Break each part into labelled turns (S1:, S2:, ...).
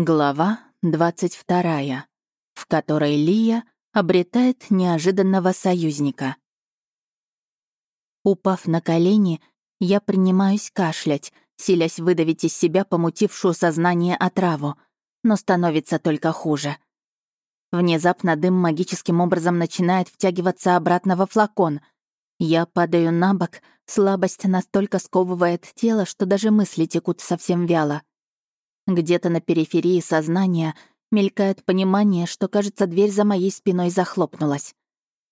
S1: Глава 22, в которой Лия обретает неожиданного союзника. Упав на колени, я принимаюсь кашлять, силясь выдавить из себя помутившую сознание отраву, но становится только хуже. Внезапно дым магическим образом начинает втягиваться обратно во флакон. Я падаю на бок, слабость настолько сковывает тело, что даже мысли текут совсем вяло. Где-то на периферии сознания мелькает понимание, что, кажется, дверь за моей спиной захлопнулась.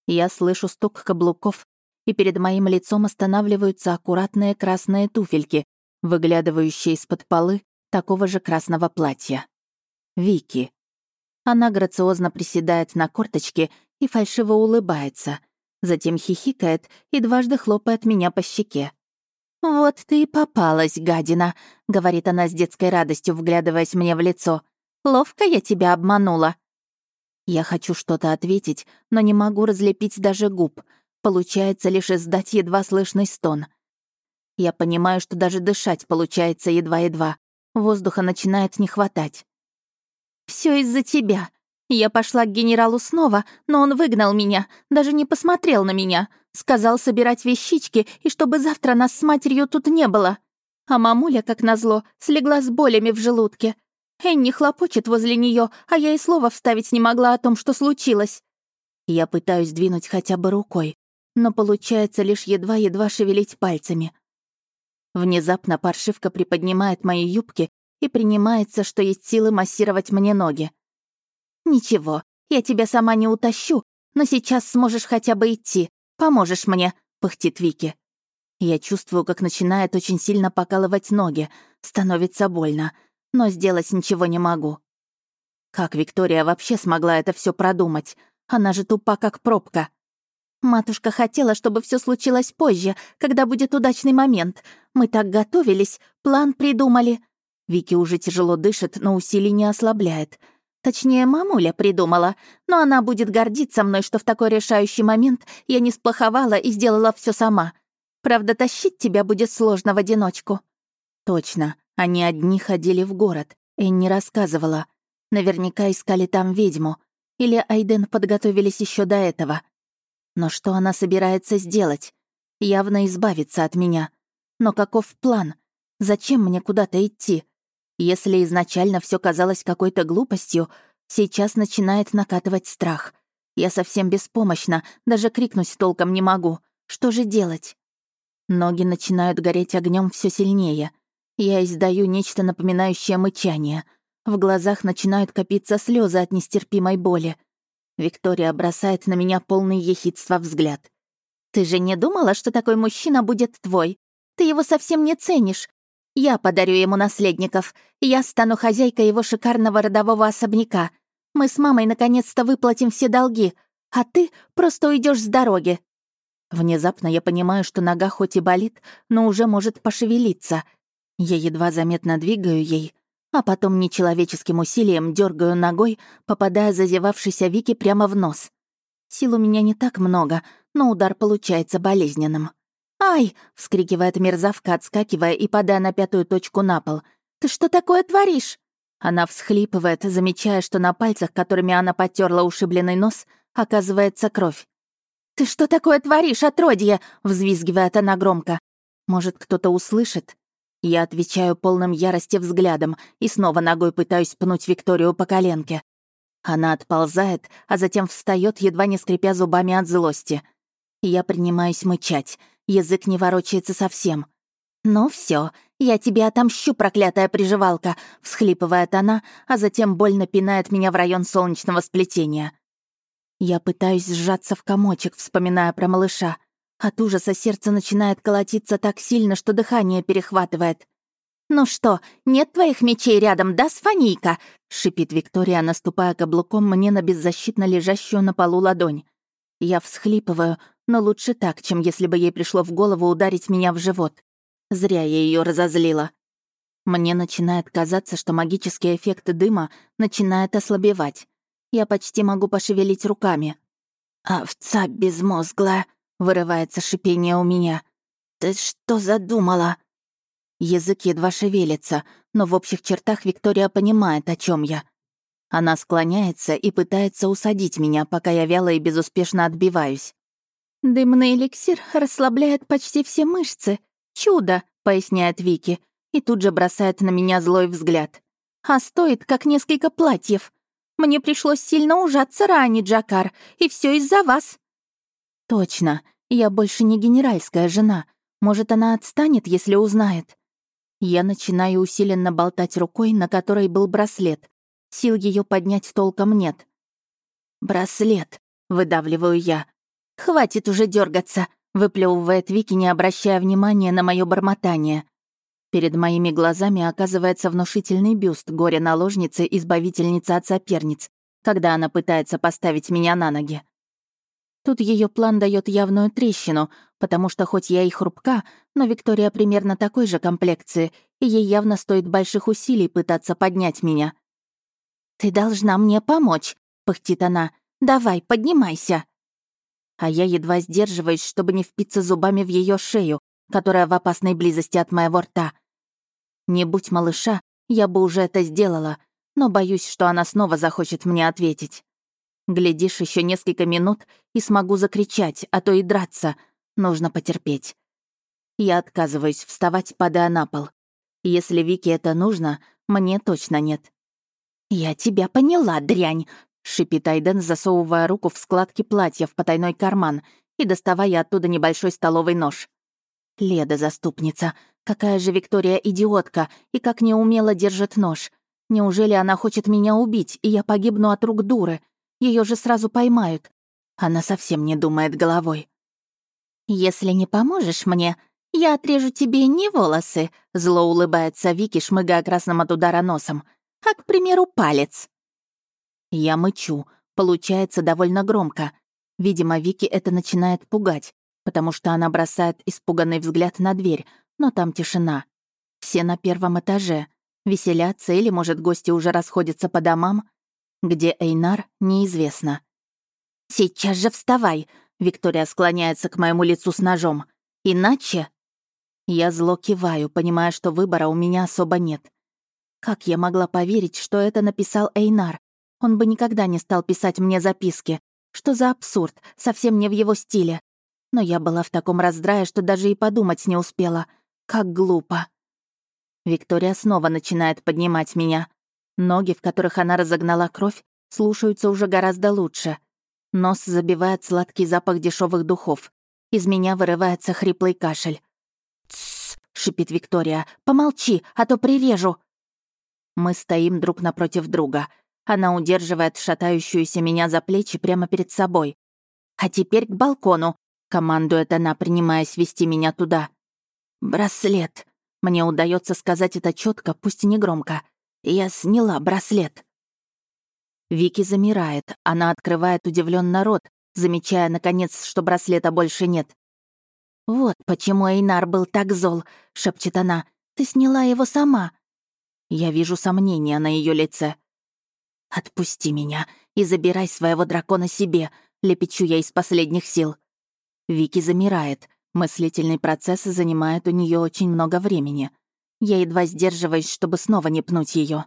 S1: Я слышу стук каблуков, и перед моим лицом останавливаются аккуратные красные туфельки, выглядывающие из-под полы такого же красного платья. Вики. Она грациозно приседает на корточке и фальшиво улыбается, затем хихикает и дважды хлопает меня по щеке. «Вот ты и попалась, гадина», — говорит она с детской радостью, вглядываясь мне в лицо. «Ловко я тебя обманула». Я хочу что-то ответить, но не могу разлепить даже губ. Получается лишь издать едва слышный стон. Я понимаю, что даже дышать получается едва-едва. Воздуха начинает не хватать. Все из-за тебя. Я пошла к генералу снова, но он выгнал меня, даже не посмотрел на меня. Сказал собирать вещички, и чтобы завтра нас с матерью тут не было. А мамуля, как назло, слегла с болями в желудке. Энни хлопочет возле нее, а я и слова вставить не могла о том, что случилось. Я пытаюсь двинуть хотя бы рукой, но получается лишь едва-едва шевелить пальцами. Внезапно паршивка приподнимает мои юбки и принимается, что есть силы массировать мне ноги. «Ничего, я тебя сама не утащу, но сейчас сможешь хотя бы идти. Поможешь мне», — пыхтит Вики. Я чувствую, как начинает очень сильно покалывать ноги, становится больно, но сделать ничего не могу. Как Виктория вообще смогла это все продумать? Она же тупа, как пробка. Матушка хотела, чтобы все случилось позже, когда будет удачный момент. Мы так готовились, план придумали. Вики уже тяжело дышит, но усилий не ослабляет. Точнее, мамуля придумала, но она будет гордиться мной, что в такой решающий момент я не сплоховала и сделала все сама. Правда, тащить тебя будет сложно в одиночку». «Точно. Они одни ходили в город. Энни рассказывала. Наверняка искали там ведьму. Или Айден подготовились еще до этого. Но что она собирается сделать? Явно избавиться от меня. Но каков план? Зачем мне куда-то идти? Если изначально все казалось какой-то глупостью, сейчас начинает накатывать страх. Я совсем беспомощна, даже крикнуть толком не могу. Что же делать? Ноги начинают гореть огнем все сильнее. Я издаю нечто напоминающее мычание. В глазах начинают копиться слезы от нестерпимой боли. Виктория бросает на меня полный ехидства взгляд. «Ты же не думала, что такой мужчина будет твой? Ты его совсем не ценишь. Я подарю ему наследников. Я стану хозяйкой его шикарного родового особняка. Мы с мамой наконец-то выплатим все долги, а ты просто уйдешь с дороги». Внезапно я понимаю, что нога хоть и болит, но уже может пошевелиться. Я едва заметно двигаю ей, а потом нечеловеческим усилием дергаю ногой, попадая зазевавшейся Вики прямо в нос. Сил у меня не так много, но удар получается болезненным. «Ай!» — вскрикивает мерзавка, отскакивая и падая на пятую точку на пол. «Ты что такое творишь?» Она всхлипывает, замечая, что на пальцах, которыми она потерла ушибленный нос, оказывается кровь. «Ты что такое творишь, отродье?» — взвизгивает она громко. «Может, кто-то услышит?» Я отвечаю полным ярости взглядом и снова ногой пытаюсь пнуть Викторию по коленке. Она отползает, а затем встает, едва не скрипя зубами от злости. Я принимаюсь мычать — Язык не ворочается совсем. «Ну все, я тебе отомщу, проклятая приживалка», — всхлипывает она, а затем больно пинает меня в район солнечного сплетения. Я пытаюсь сжаться в комочек, вспоминая про малыша. От ужаса сердце начинает колотиться так сильно, что дыхание перехватывает. «Ну что, нет твоих мечей рядом, да, Сфанийка?» — шипит Виктория, наступая каблуком мне на беззащитно лежащую на полу ладонь. Я всхлипываю, но лучше так, чем если бы ей пришло в голову ударить меня в живот. Зря я ее разозлила. Мне начинает казаться, что магический эффект дыма начинает ослабевать. Я почти могу пошевелить руками. «Овца безмозглая!» — вырывается шипение у меня. «Ты что задумала?» Язык едва шевелится, но в общих чертах Виктория понимает, о чем я. Она склоняется и пытается усадить меня, пока я вяло и безуспешно отбиваюсь. «Дымный эликсир расслабляет почти все мышцы. Чудо!» — поясняет Вики, и тут же бросает на меня злой взгляд. «А стоит, как несколько платьев. Мне пришлось сильно ужаться ранее, Джакар, и все из-за вас». «Точно. Я больше не генеральская жена. Может, она отстанет, если узнает?» Я начинаю усиленно болтать рукой, на которой был браслет. Сил ее поднять толком нет. «Браслет», — выдавливаю я. «Хватит уже дергаться, выплевывает Вики, не обращая внимания на мое бормотание. Перед моими глазами оказывается внушительный бюст горе-наложницы, избавительницы от соперниц, когда она пытается поставить меня на ноги. Тут ее план дает явную трещину, потому что хоть я и хрупка, но Виктория примерно такой же комплекции, и ей явно стоит больших усилий пытаться поднять меня. «Ты должна мне помочь», — пыхтит она. «Давай, поднимайся». А я едва сдерживаюсь, чтобы не впиться зубами в ее шею, которая в опасной близости от моего рта. Не будь малыша, я бы уже это сделала, но боюсь, что она снова захочет мне ответить. Глядишь, еще несколько минут и смогу закричать, а то и драться. Нужно потерпеть. Я отказываюсь вставать, падая на пол. Если Вике это нужно, мне точно нет. «Я тебя поняла, дрянь!» — шипит Айден, засовывая руку в складки платья в потайной карман и доставая оттуда небольшой столовый нож. Леда заступница. Какая же Виктория идиотка и как неумело держит нож. Неужели она хочет меня убить, и я погибну от рук дуры? Ее же сразу поймают. Она совсем не думает головой. «Если не поможешь мне, я отрежу тебе не волосы», зло улыбается Вики, шмыгая красным от удара носом, а, к примеру, палец. Я мычу, получается довольно громко. Видимо, Вики это начинает пугать, потому что она бросает испуганный взгляд на дверь, но там тишина. Все на первом этаже. Веселятся или, может, гости уже расходятся по домам. Где Эйнар, неизвестно. «Сейчас же вставай!» Виктория склоняется к моему лицу с ножом. «Иначе...» Я зло киваю, понимая, что выбора у меня особо нет. Как я могла поверить, что это написал Эйнар? Он бы никогда не стал писать мне записки. Что за абсурд, совсем не в его стиле. Но я была в таком раздрае, что даже и подумать не успела. Как глупо. Виктория снова начинает поднимать меня. Ноги, в которых она разогнала кровь, слушаются уже гораздо лучше. Нос забивает сладкий запах дешевых духов. Из меня вырывается хриплый кашель. «Тссс!» — шипит Виктория. «Помолчи, а то прирежу!» Мы стоим друг напротив друга. Она удерживает шатающуюся меня за плечи прямо перед собой. «А теперь к балкону!» — командует она, принимаясь вести меня туда. «Браслет!» Мне удается сказать это четко, пусть и не громко. Я сняла браслет. Вики замирает. Она открывает удивленно рот, замечая, наконец, что браслета больше нет. «Вот почему Эйнар был так зол», — шепчет она. «Ты сняла его сама». Я вижу сомнения на ее лице. «Отпусти меня и забирай своего дракона себе», — лепечу я из последних сил. Вики замирает. Мыслительный процесс занимает у нее очень много времени. Я едва сдерживаюсь, чтобы снова не пнуть ее.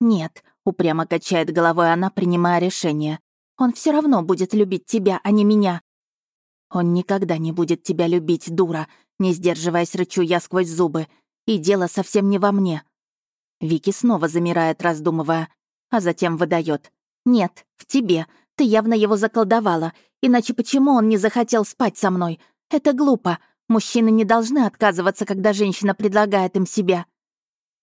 S1: «Нет», — упрямо качает головой она, принимая решение. «Он все равно будет любить тебя, а не меня». «Он никогда не будет тебя любить, дура», — не сдерживаясь, рычу я сквозь зубы. «И дело совсем не во мне». Вики снова замирает, раздумывая, а затем выдает: «Нет, в тебе. Ты явно его заколдовала. Иначе почему он не захотел спать со мной? Это глупо. Мужчины не должны отказываться, когда женщина предлагает им себя.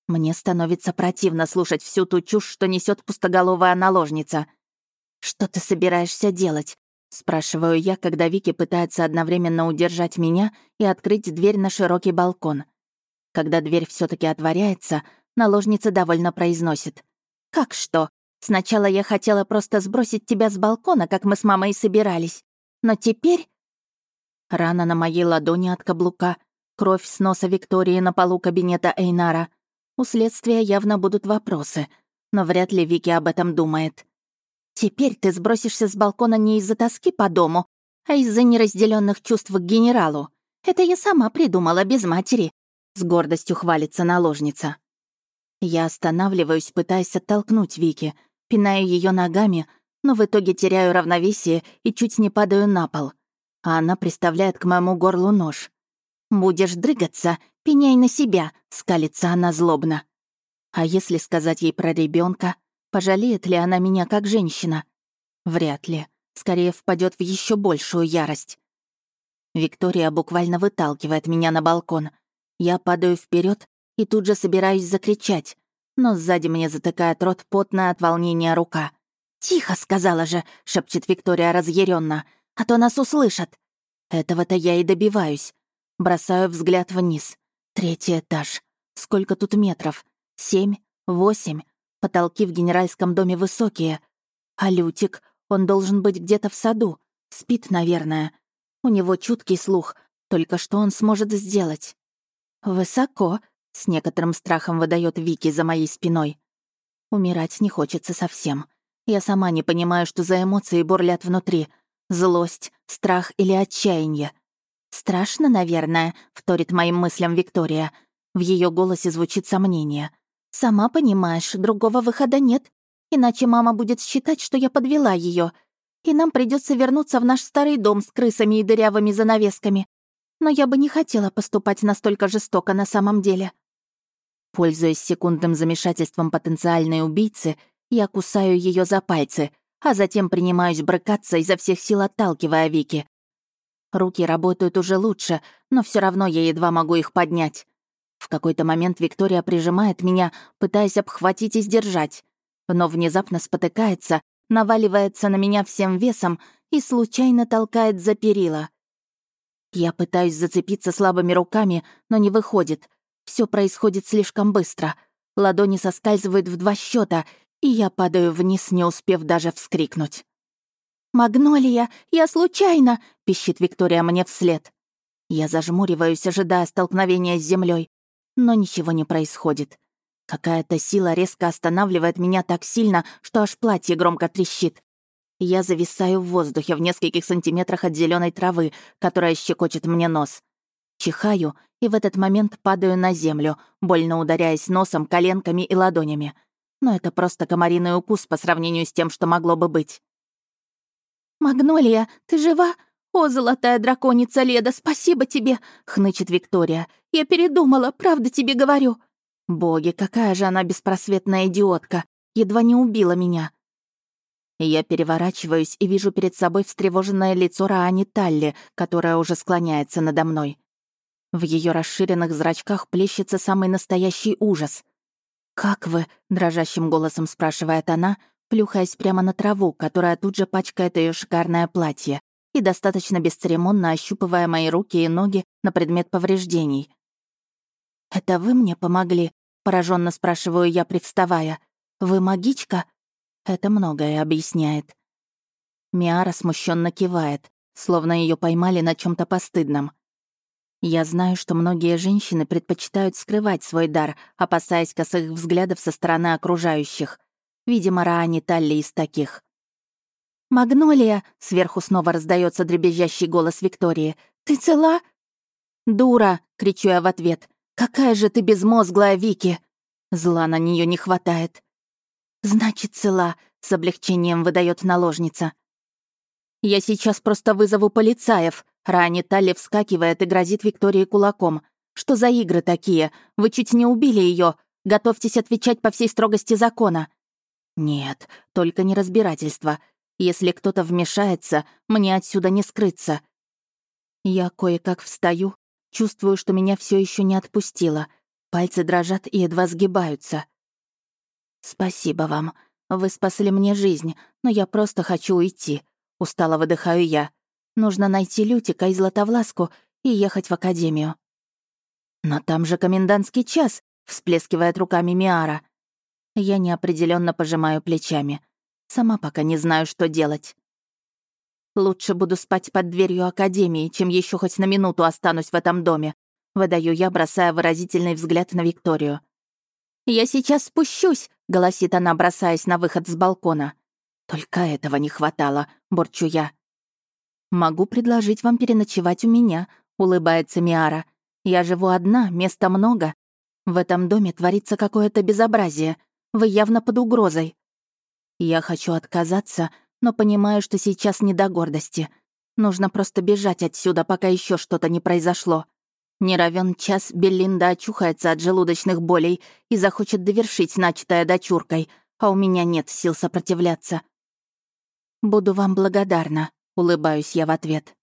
S1: Мне становится противно слушать всю ту чушь, что несет пустоголовая наложница. «Что ты собираешься делать?» — спрашиваю я, когда Вики пытается одновременно удержать меня и открыть дверь на широкий балкон. Когда дверь все таки отворяется, наложница довольно произносит. «Как что? Сначала я хотела просто сбросить тебя с балкона, как мы с мамой и собирались. Но теперь Рана на моей ладони от каблука, кровь с носа Виктории на полу кабинета Эйнара. У следствия явно будут вопросы, но вряд ли Вики об этом думает. «Теперь ты сбросишься с балкона не из-за тоски по дому, а из-за неразделенных чувств к генералу. Это я сама придумала без матери. с гордостью хвалится наложница. Я останавливаюсь, пытаясь оттолкнуть Вики, пинаю ее ногами, но в итоге теряю равновесие и чуть не падаю на пол. А она приставляет к моему горлу нож. «Будешь дрыгаться, пеняй на себя», — скалится она злобно. А если сказать ей про ребенка, пожалеет ли она меня как женщина? Вряд ли. Скорее впадет в еще большую ярость. Виктория буквально выталкивает меня на балкон. Я падаю вперед и тут же собираюсь закричать, но сзади мне затыкает рот потная от волнения рука. «Тихо!» — сказала же, — шепчет Виктория разъяренно, «а то нас услышат». Этого-то я и добиваюсь. Бросаю взгляд вниз. Третий этаж. Сколько тут метров? Семь? Восемь? Потолки в генеральском доме высокие. А Лютик, он должен быть где-то в саду. Спит, наверное. У него чуткий слух. Только что он сможет сделать? Высоко, с некоторым страхом выдает Вики за моей спиной. Умирать не хочется совсем. Я сама не понимаю, что за эмоции бурлят внутри. Злость, страх или отчаяние. «Страшно, наверное», — вторит моим мыслям Виктория. В ее голосе звучит сомнение. «Сама понимаешь, другого выхода нет. Иначе мама будет считать, что я подвела ее, и нам придется вернуться в наш старый дом с крысами и дырявыми занавесками. Но я бы не хотела поступать настолько жестоко на самом деле». Пользуясь секундным замешательством потенциальной убийцы, я кусаю ее за пальцы, а затем принимаюсь брыкаться, изо всех сил отталкивая Вики. Руки работают уже лучше, но все равно я едва могу их поднять. В какой-то момент Виктория прижимает меня, пытаясь обхватить и сдержать, но внезапно спотыкается, наваливается на меня всем весом и случайно толкает за перила. Я пытаюсь зацепиться слабыми руками, но не выходит. Все происходит слишком быстро. Ладони соскальзывают в два счета, и я падаю вниз, не успев даже вскрикнуть. «Магнолия, я случайно!» — пищит Виктория мне вслед. Я зажмуриваюсь, ожидая столкновения с землей, но ничего не происходит. Какая-то сила резко останавливает меня так сильно, что аж платье громко трещит. Я зависаю в воздухе в нескольких сантиметрах от зеленой травы, которая щекочет мне нос. Чихаю и в этот момент падаю на землю, больно ударяясь носом, коленками и ладонями. Но это просто комариный укус по сравнению с тем, что могло бы быть. «Магнолия, ты жива? О, золотая драконица Леда, спасибо тебе!» — хнычет Виктория. «Я передумала, правда тебе говорю». Боги, какая же она беспросветная идиотка. Едва не убила меня. Я переворачиваюсь и вижу перед собой встревоженное лицо Раани Талли, которая уже склоняется надо мной. В ее расширенных зрачках плещется самый настоящий ужас. «Как вы?» — дрожащим голосом спрашивает она, плюхаясь прямо на траву, которая тут же пачкает ее шикарное платье, и достаточно бесцеремонно ощупывая мои руки и ноги на предмет повреждений. «Это вы мне помогли?» — пораженно спрашиваю я, привставая. «Вы магичка?» Это многое объясняет. Миара смущенно кивает, словно ее поймали на чем то постыдном. Я знаю, что многие женщины предпочитают скрывать свой дар, опасаясь косых взглядов со стороны окружающих. Видимо, Раани Талли из таких. «Магнолия!» — сверху снова раздается дребезжащий голос Виктории. «Ты цела?» «Дура!» — кричу я в ответ. «Какая же ты безмозглая, Вики!» Зла на нее не хватает. «Значит, цела», — с облегчением выдает наложница. «Я сейчас просто вызову полицаев», — Рани Талли вскакивает и грозит Виктории кулаком. «Что за игры такие? Вы чуть не убили ее. Готовьтесь отвечать по всей строгости закона». «Нет, только не разбирательство. Если кто-то вмешается, мне отсюда не скрыться». Я кое-как встаю, чувствую, что меня все еще не отпустило. Пальцы дрожат и едва сгибаются. «Спасибо вам. Вы спасли мне жизнь, но я просто хочу уйти». Устало выдыхаю я. Нужно найти Лютика и Златовласку и ехать в академию. «Но там же комендантский час», — всплескивает руками Миара. Я неопределенно пожимаю плечами. Сама пока не знаю, что делать. Лучше буду спать под дверью академии, чем еще хоть на минуту останусь в этом доме. Выдаю я, бросая выразительный взгляд на Викторию. «Я сейчас спущусь», — голосит она, бросаясь на выход с балкона. «Только этого не хватало», — борчу я. «Могу предложить вам переночевать у меня», — улыбается Миара. Я живу одна, места много. В этом доме творится какое-то безобразие. Вы явно под угрозой. Я хочу отказаться, но понимаю, что сейчас не до гордости. Нужно просто бежать отсюда, пока еще что-то не произошло. Не равен час Беллинда очухается от желудочных болей и захочет довершить начатое дочуркой, а у меня нет сил сопротивляться. «Буду вам благодарна», — улыбаюсь я в ответ.